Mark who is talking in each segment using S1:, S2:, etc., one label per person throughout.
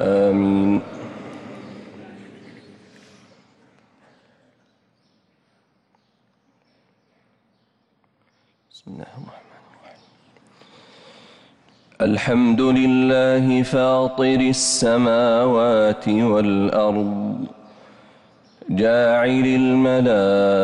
S1: آمين. بسم الله الرحمن الرحيم. الحمد لله فاطر السماوات والأرض جاعل الملائكة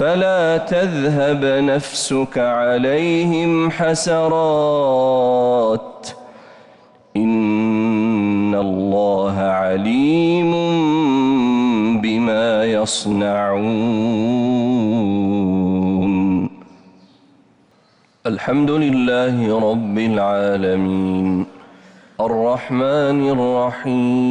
S1: فلا تذهب نفسك عليهم حسرات. إن الله عليم بما يصنعون. الحمد لله رب العالمين. الرحمن الرحيم.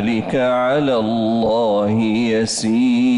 S1: ذلك على الله يسير.